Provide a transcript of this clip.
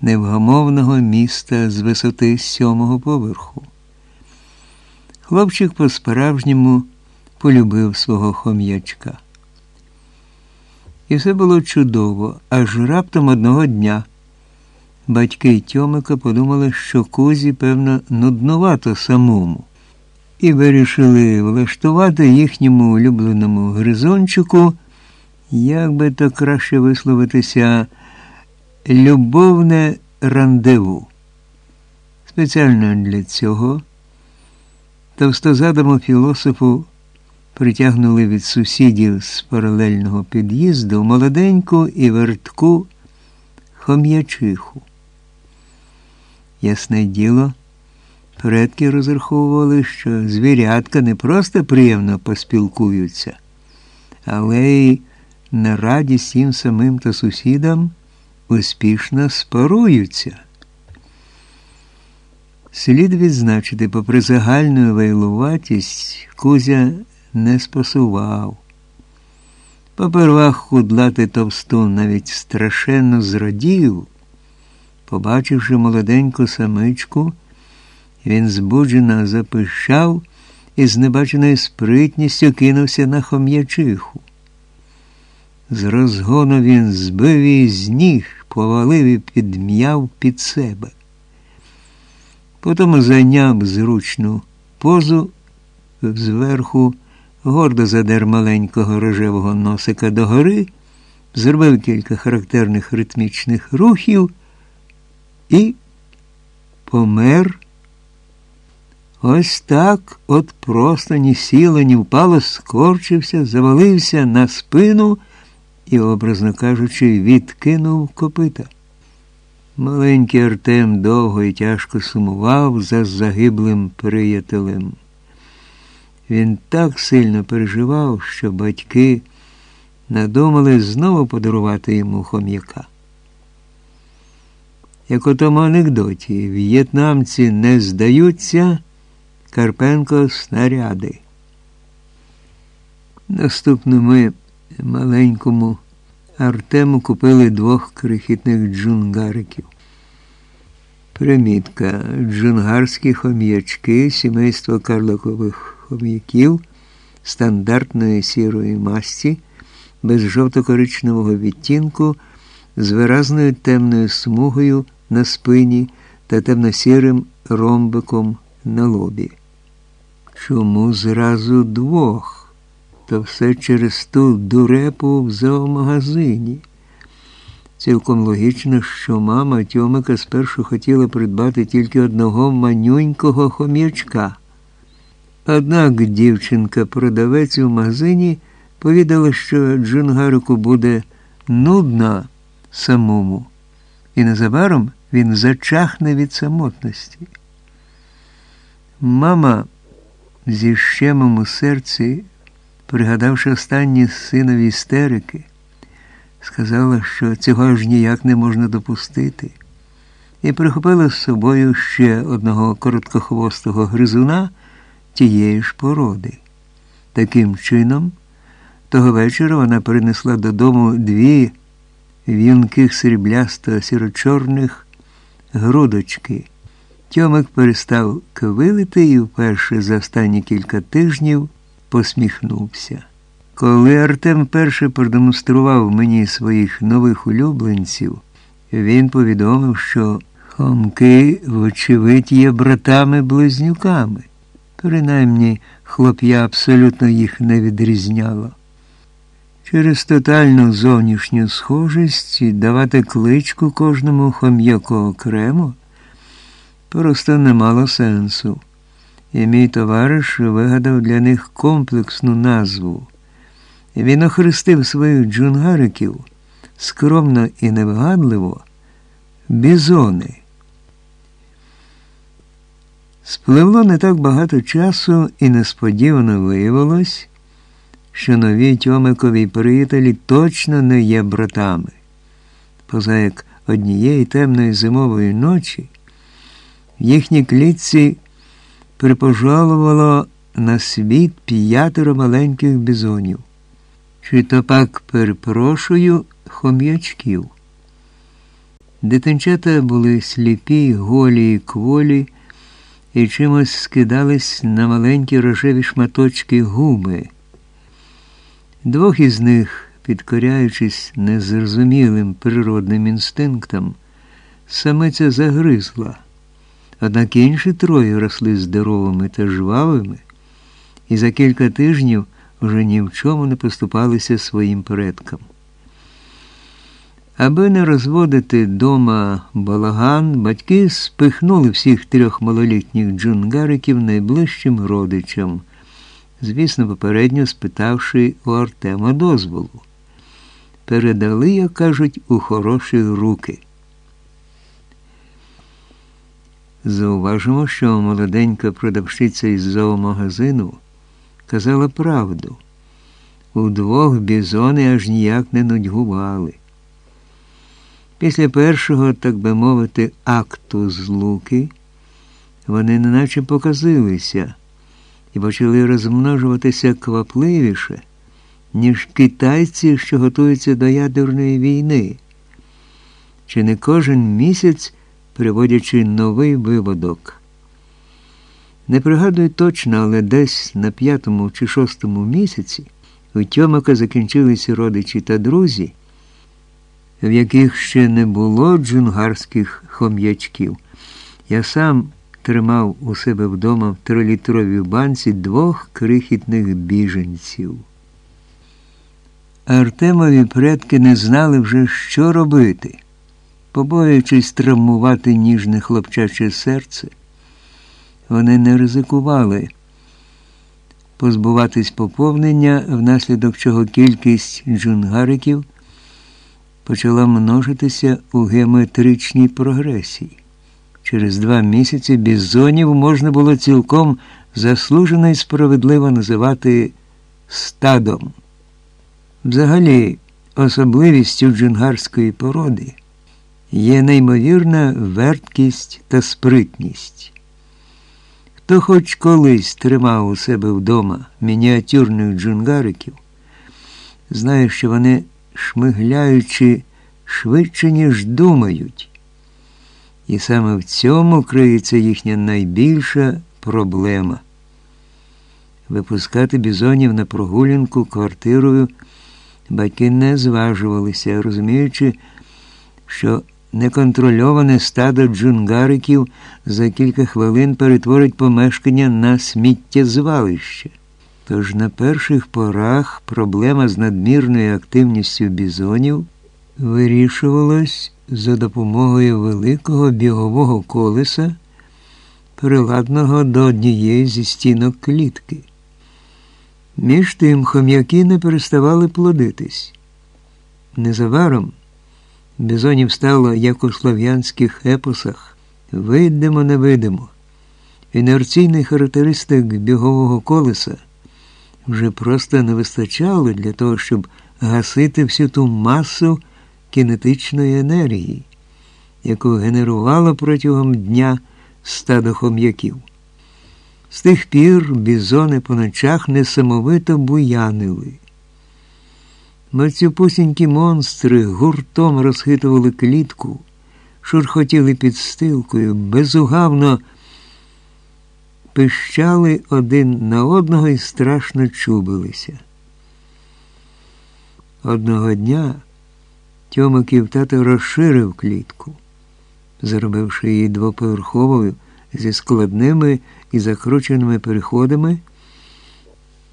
невгамовного міста з висоти сьомого поверху. Хлопчик по-справжньому полюбив свого хом'ячка. І все було чудово, аж раптом одного дня. Батьки Тьомика подумали, що кузі, певно, нуднувато самому, і вирішили влаштувати їхньому улюбленому гризончику, як би то краще висловитися, любовне рандеву. Спеціально для цього товстозадому філософу притягнули від сусідів з паралельного під'їзду молоденьку і вертку хом'ячиху. Ясне діло, предки розраховували, що звірятка не просто приємно поспілкуються, але й на радість їм самим та сусідам успішно споруються. Слід відзначити, попри загальну вейлуватість, Кузя не спасував. Попервах худлати товстун навіть страшенно зрадів. Побачивши молоденьку самичку, він збуджено запищав і з небаченою спритністю кинувся на хом'ячиху. З розгону він збив її з ніг, повалив і підм'яв під себе. Потім зайняв зручну позу зверху, гордо задер маленького рожевого носика догори, зробив кілька характерних ритмічних рухів і помер. Ось так от просто ні сіло, ні впало, скорчився, завалився на спину і, образно кажучи, відкинув копита. Маленький Артем довго і тяжко сумував за загиблим приятелем. Він так сильно переживав, що батьки надумали знову подарувати йому хом'яка. Як у тому анекдоті, в'єтнамці не здаються, Карпенко снаряди. Наступно ми маленькому Артему купили двох крихітних джунгариків. Примітка. Джунгарські хом'ячки, сімейство карликових хом'яків стандартної сірої масті, без жовто-коричневого відтінку, з виразною темною смугою на спині та темно-сірим ромбиком на лобі. Чому зразу двох? То все через ту дурепу в зоомагазині. Цілком логічно, що мама Тьомика спершу хотіла придбати тільки одного манюнького хом'ячка. Однак дівчинка-продавець у магазині повідала, що Джунгарику буде нудно самому, і незабаром він зачахне від самотності. Мама зі щемом у серці, пригадавши останні синові істерики, сказала, що цього ж ніяк не можна допустити, і прихопила з собою ще одного короткохвостого гризуна тієї ж породи. Таким чином, того вечора вона принесла додому дві вінких сріблясто сірочорних грудочки. Тьомик перестав квилити і вперше за останні кілька тижнів посміхнувся. Коли Артем перше продемонстрував мені своїх нових улюбленців, він повідомив, що хомки, вочевидь, є братами-близнюками. Принаймні, хлоп'я абсолютно їх не відрізняло. Через тотальну зовнішню схожість давати кличку кожному хом'яку окремо просто не мало сенсу. І мій товариш вигадав для них комплексну назву. Він охрестив своїх джунгариків скромно і невгадливо бізони. Спливло не так багато часу, і несподівано виявилось, що нові Тьомикові приятелі точно не є братами. Поза як однієї темної зимової ночі в їхній клітці припожалувало на світ п'ятеро маленьких бізонів. Чи то пак перепрошую хом'ячків. Дитинчата були сліпі, голі і кволі, і чимось скидались на маленькі рожеві шматочки губи. Двох із них, підкоряючись незрозумілим природним інстинктам, самиця загризла, однак інші троє росли здоровими та жвавими, і за кілька тижнів вже ні в чому не поступалися своїм предкам. Аби не розводити дома балаган, батьки спихнули всіх трьох малолітніх джунгариків найближчим родичам, звісно, попередньо спитавши у Артема дозволу. Передали, як кажуть, у хороші руки. Зауважимо, що молоденька продавщиця із зоомагазину казала правду. Удвох бізони аж ніяк не нудьгували. Після першого, так би мовити, акту злуки вони неначе показилися і почали розмножуватися квапливіше, ніж китайці, що готуються до ядерної війни, чи не кожен місяць приводячи новий виводок. Не пригадую точно, але десь на п'ятому чи шостому місяці у Тьомака закінчилися родичі та друзі в яких ще не було джунгарських хом'ячків. Я сам тримав у себе вдома в трилітровій банці двох крихітних біженців. Артемові предки не знали вже, що робити, побоюючись травмувати ніжне хлопчаче серце, вони не ризикували позбуватись поповнення, внаслідок чого кількість джунгариків почала множитися у геометричній прогресії. Через два місяці бізонів можна було цілком заслужено і справедливо називати стадом. Взагалі, особливістю джунгарської породи є неймовірна верткість та спритність. Хто хоч колись тримав у себе вдома мініатюрних джунгариків, знає, що вони шмигляючи швидше, ніж думають. І саме в цьому криється їхня найбільша проблема. Випускати бізонів на прогулянку квартирою батьки не зважувалися, розуміючи, що неконтрольоване стадо джунгариків за кілька хвилин перетворить помешкання на сміттєзвалище. Тож на перших порах проблема з надмірною активністю бізонів вирішувалась за допомогою великого бігового колеса, приладного до однієї зі стінок клітки. Між тим хом'яки не переставали плодитись. Незабаром бізонів стало, як у слов'янських епосах, видимо невидимо. Інерційний характеристик бігового колеса вже просто не вистачало для того, щоб гасити всю ту масу кінетичної енергії, яку генерувало протягом дня стадо хом'яків. З тих пір бізони по ночах несамовито буянили. Мацюпусінькі монстри гуртом розхитували клітку, шурхотіли під стилкою, безугавно пищали один на одного і страшно чубилися. Одного дня Тьомиків тато розширив клітку, зробивши її двоповерховою зі складними і закрученими переходами.